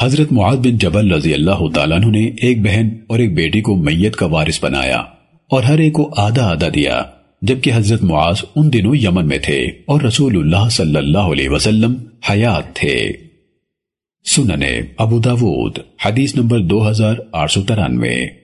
حضرت معاذ بن جبل رضی اللہ تعالیٰ نے ایک بہن اور ایک بیٹی کو میت کا وارث بنایا اور ہر ایک کو آدھا آدھا دیا، جبکہ حضرت معاذ ان دنوں یمن میں تھے اور رسول اللہ صلی اللہ علیہ وسلم حیات تھے۔ سننے ابو داود، حدیث نمبر دو ہزار آٹھ سو ترانوے۔